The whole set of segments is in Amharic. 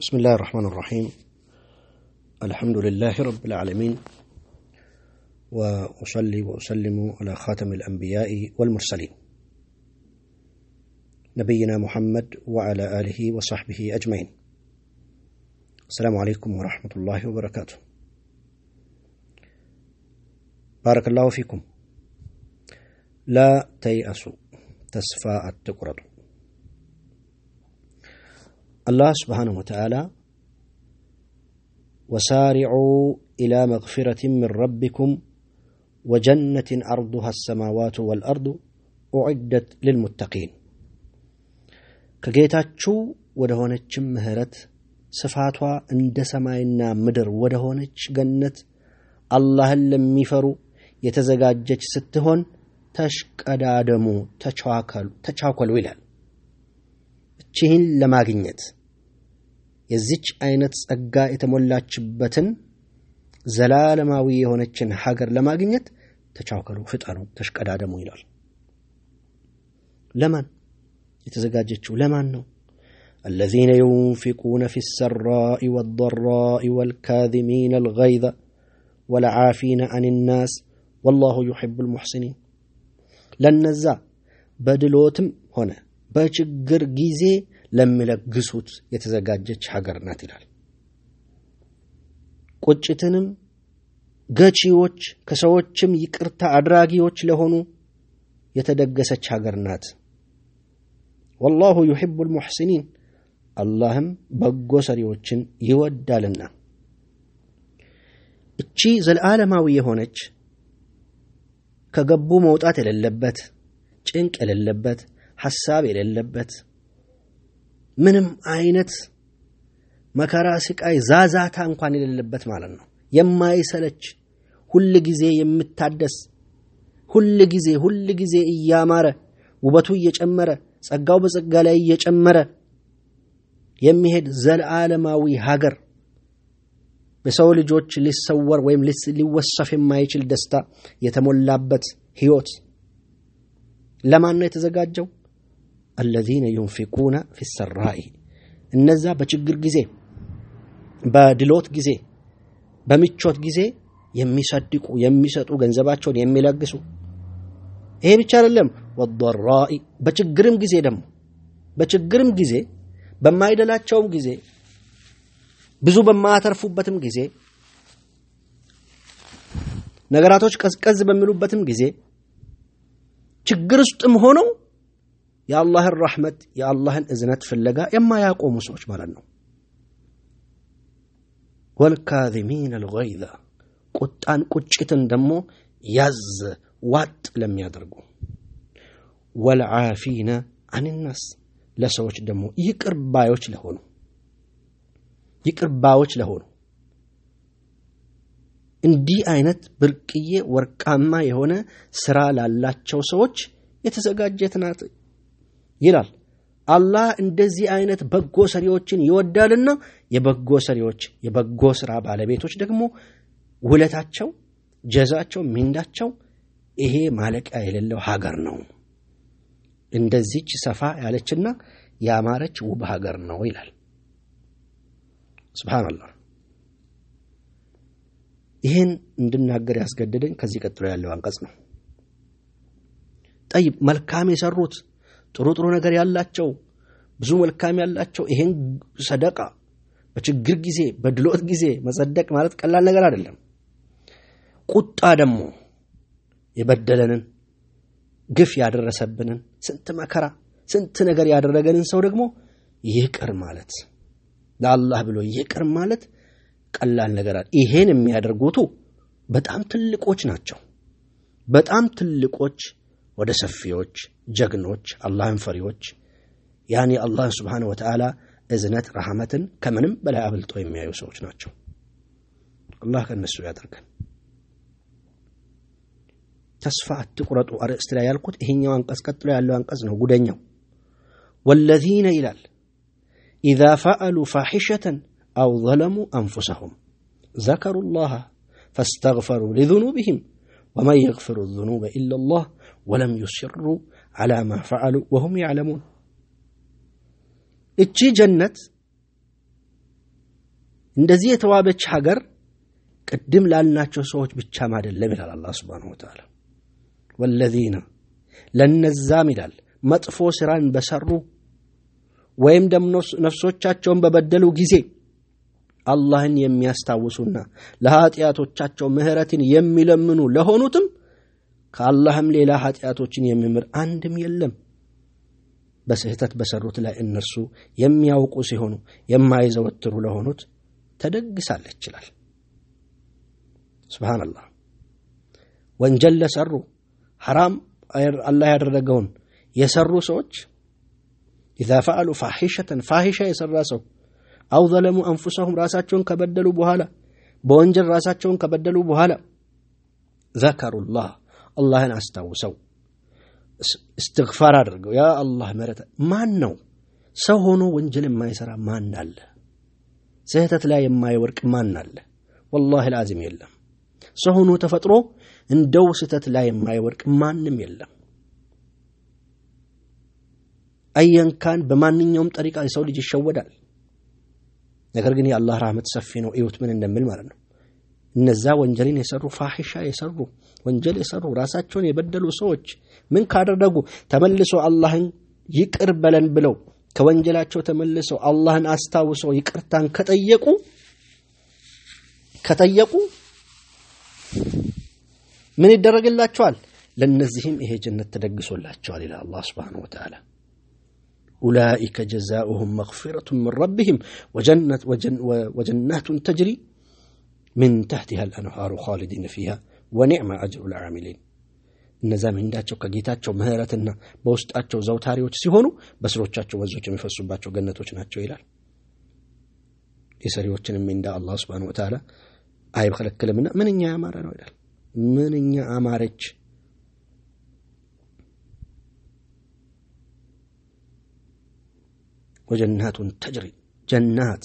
بسم الله الرحمن الرحيم. الحمد لله رب العالمين وأصلي وأسلم على خاتم الأنبياء والمرسلين. نبينا محمد وعلى آله وصحبه أجمعين. السلام عليكم ورحمة الله وبركاته. بارك الله فيكم. لا تيأسوا تسفاء التقرض الله سبحانه وتعالى وسارعوا إلى مغفرة من ربكم وجنة عرضها السماوات والأرض أعدت للمتقين ከጌታችሁ ወደ ሆነችም ምህረት ስፋቷ እንደ ሰማይና ምድር ወደ ሆነች ገነት አላህን ለሚፈሩ የተዘጋጀች ስትሆን ተሽቀዳደሙ፣ ተቻኮሉ ይላል። እቺህን ለማግኘት የዚች አይነት ጸጋ የተሞላችበትን ዘላለማዊ የሆነችን ሀገር ለማግኘት ተቻከሉ፣ ፍጠኑ፣ ተሽቀዳደሙ ይላል። ለማን የተዘጋጀችው? ለማን ነው? الذين ينفقون في السراء والضراء والكاذمين الغيظ والعافين عن الناس والله يحب المحسنين ለነዛ በድሎትም ሆነ በችግር ጊዜ ለሚለግሱት የተዘጋጀች ሀገር ናት ይላል። ቁጭትንም ገቺዎች ከሰዎችም ይቅርታ አድራጊዎች ለሆኑ የተደገሰች ሀገር ናት። ወላሁ ዩሒቡል ሙሕሲኒን አላህም በጎ ሰሪዎችን ይወዳልና። እቺ ዘለዓለማዊ የሆነች ከገቡ መውጣት የሌለበት ጭንቅ የሌለበት ሐሳብ የሌለበት ምንም አይነት መከራ፣ ስቃይ፣ ዛዛታ እንኳን የሌለበት ማለት ነው። የማይሰለች ሁል ጊዜ የምታደስ ሁል ጊዜ ሁል ጊዜ እያማረ ውበቱ እየጨመረ ጸጋው በጸጋ ላይ እየጨመረ የሚሄድ ዘለዓለማዊ ሀገር በሰው ልጆች ሊሰወር ወይም ሊወሰፍ የማይችል ደስታ የተሞላበት ህይወት ለማን ነው የተዘጋጀው? አለዚነ ዩንፊቁነ ፊ ሰራኢ እነዛ በችግር ጊዜ፣ በድሎት ጊዜ፣ በምቾት ጊዜ የሚሰድቁ የሚሰጡ፣ ገንዘባቸውን የሚለግሱ። ይሄ ብቻ አይደለም። ወضራኢ በችግርም ጊዜ ደግሞ በችግርም ጊዜ በማይደላቸውም ጊዜ ብዙ በማያተርፉበትም ጊዜ ነገራቶች ቀዝቀዝ በሚሉበትም ጊዜ ችግር ውስጥም ሆነው የአላህን ረሕመት የአላህን እዝነት ፍለጋ የማያቆሙ ሰዎች ማለት ነው። ወልካዚሚን አልገይዘ ቁጣን ቁጭትን ደግሞ ያዝ ዋጥ ለሚያደርጉ ወልዓፊነ አንናስ ለሰዎች ደግሞ ይቅር ባዮች ለሆኑ ይቅር ባዮች ለሆኑ እንዲህ አይነት ብርቅዬ ወርቃማ የሆነ ስራ ላላቸው ሰዎች የተዘጋጀት ናት ይላል። አላህ እንደዚህ አይነት በጎ ሰሪዎችን ይወዳልና የበጎ ሰሪዎች የበጎ ስራ ባለቤቶች ደግሞ ውለታቸው፣ ጀዛቸው፣ ሚንዳቸው ይሄ ማለቂያ የሌለው ሀገር ነው። እንደዚች ሰፋ ያለችና ያማረች ውብ ሀገር ነው ይላል። ስብሓንላህ ይህን እንድናገር ያስገደደኝ ከዚህ ቀጥሎ ያለው አንቀጽ ነው። ጠይብ መልካም የሰሩት ጥሩ ጥሩ ነገር ያላቸው ብዙ መልካም ያላቸው ይሄን ሰደቃ በችግር ጊዜ በድሎት ጊዜ መጸደቅ ማለት ቀላል ነገር አይደለም። ቁጣ ደግሞ የበደለንን ግፍ ያደረሰብንን ስንት መከራ ስንት ነገር ያደረገንን ሰው ደግሞ ይቅር ማለት ለአላህ ብሎ ይቅር ማለት ቀላል ነገር አለ። ይሄን የሚያደርጉቱ በጣም ትልቆች ናቸው። በጣም ትልቆች፣ ወደ ሰፊዎች፣ ጀግኖች፣ አላህን ፈሪዎች ያኔ አላህን ስብሓነ ወተዓላ እዝነት ረሐመትን ከምንም በላይ አብልጦ የሚያዩ ሰዎች ናቸው። አላህ ከእነሱ ያደርገን። ተስፋ አትቁረጡ አርዕስት ላይ ያልኩት ይሄኛው አንቀጽ ቀጥሎ ያለው አንቀጽ ነው። ጉደኛው ወለዚነ ይላል ኢዛ ፈዐሉ ፋሒሸተን አው ዘለሙ አንፉሰሁም ዘከሩ ላህ ፈስተግፈሩ ሊዙኑብህም ወመን የግፊሩ ዙኑበ ኢላ ላህ ወለም ዩስሩ ዐላ ማ ፈዐሉ ወሁም ያዕለሙን። እቺ ጀነት እንደዚህ የተዋበች ሀገር ቅድም ላልናቸው ሰዎች ብቻም አይደለም ይላል አላህ ሱብሓነሁ ወተዓላ። ወለዚነ ለነዛም ይላል መጥፎ ስራን በሰሩ ወይም ደግሞ ነፍሶቻቸውን በበደሉ ጊዜ አላህን የሚያስታውሱና ለኃጢአቶቻቸው ምህረትን የሚለምኑ ለሆኑትም ከአላህም ሌላ ኃጢአቶችን የሚምር አንድም የለም። በስህተት በሰሩት ላይ እነርሱ የሚያውቁ ሲሆኑ የማይዘወትሩ ለሆኑት ተደግሳለች ይችላል። ስብሓንላህ ወንጀል ለሰሩ ሐራም አላህ ያደረገውን የሰሩ ሰዎች ኢዛ ፈዓሉ ፋሒሸተን ፋሒሻ የሰራ ሰው አው ዘለሙ አንፉሰሁም ራሳቸውን ከበደሉ በኋላ በወንጀል ራሳቸውን ከበደሉ በኋላ ዘከሩላህ አላህን አስታውሰው እስትግፋር አድርገው። ያ አላህ ምሕረት ማን ነው? ሰው ሆኖ ወንጀል የማይሰራ ማን አለ? ስህተት ላይ የማይወርቅ ማን አለ? ወላሂ ልዓዚም የለም። ሰው ሆኖ ተፈጥሮ እንደው ስህተት ላይ የማይወርቅ ማንም የለም። አየንካን በማንኛውም ጠሪቃ የሰው ልጅ ይሸወዳል ነገር ግን የአላህ ራህመት ሰፊ ነው እዩት ምን እንደምል ማለት ነው። እነዛ ወንጀልን የሰሩ ፋሒሻ የሰሩ ወንጀል የሰሩ ራሳቸውን የበደሉ ሰዎች ምን ካደረጉ ተመልሶ አላህን ይቅር በለን ብለው ከወንጀላቸው ተመልሰው አላህን አስታውሰው ይቅርታን ከጠየቁ ከጠየቁ ምን ይደረግላቸዋል? ለእነዚህም ይሄ ጀነት ተደግሶላቸዋል ይላል አላህ ስብሓነሁ ወተዓላ أولئك جزاؤهم مغفرة من ربهم وجنة وجن وجنات تجري من تحتها الأنهار خالدين فيها ونعم أجر العاملين እነዛ ምንዳቸው ከጌታቸው ምህረትና በውስጣቸው ዘውታሪዎች ሲሆኑ በስሮቻቸው ወንዞች የሚፈሱባቸው ገነቶች ናቸው ይላል የሰሪዎችንም ምንዳ አላህ ስብን ወተዓላ አይከለክልምና ምንኛ ያማረ ነው ይላል ምንኛ አማረች ወጀናቱን ተጅሪ ጀናት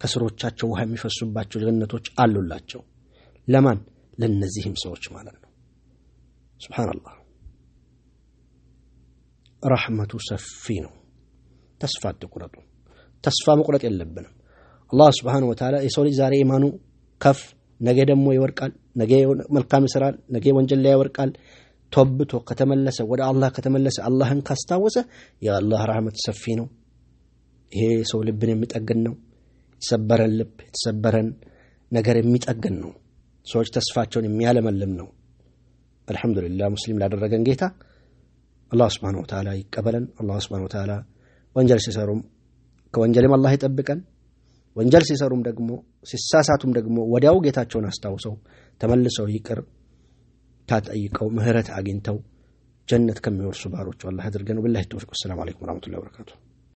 ከስሮቻቸው ውሃ የሚፈሱባቸው ጀነቶች አሉላቸው። ለማን? ለእነዚህም ሰዎች ማለት ነው። ስብሓንላህ ረሕመቱ ሰፊ ነው። ተስፋ አትቁረጡ። ተስፋ መቁረጥ የለብንም። አላህ ስብሓን ወተዓላ የሰው ልጅ ዛሬ ኢማኑ ከፍ ነገ ደግሞ ይወርቃል ነገ መልካም ይሰራል ነገ ወንጀል ላይ ያወርቃል ቶብቶ ከተመለሰ ወደ አላህ ከተመለሰ አላህን ካስታወሰ የአላህ ረህመት ሰፊ ነው። ይሄ ሰው ልብን የሚጠግን ነው። የተሰበረን ልብ የተሰበረን ነገር የሚጠግን ነው። ሰዎች ተስፋቸውን የሚያለመልም ነው። አልሐምዱሊላህ ሙስሊም ላደረገን ጌታ አላህ ስብሓን ወተዓላ ይቀበለን። አላህ ስብሓን ወተዓላ ወንጀል ሲሰሩም ከወንጀልም አላህ ይጠብቀን። ወንጀል ሲሰሩም ደግሞ ሲሳሳቱም ደግሞ ወዲያው ጌታቸውን አስታውሰው ተመልሰው ይቅር ታጠይቀው ምህረት አግኝተው ጀነት ከሚወርሱ ባሮቹ አላህ አድርገን። ብላህ ተውፊቅ። ሰላም አለይኩም ወረሕመቱላሂ ወበረካቱሁ።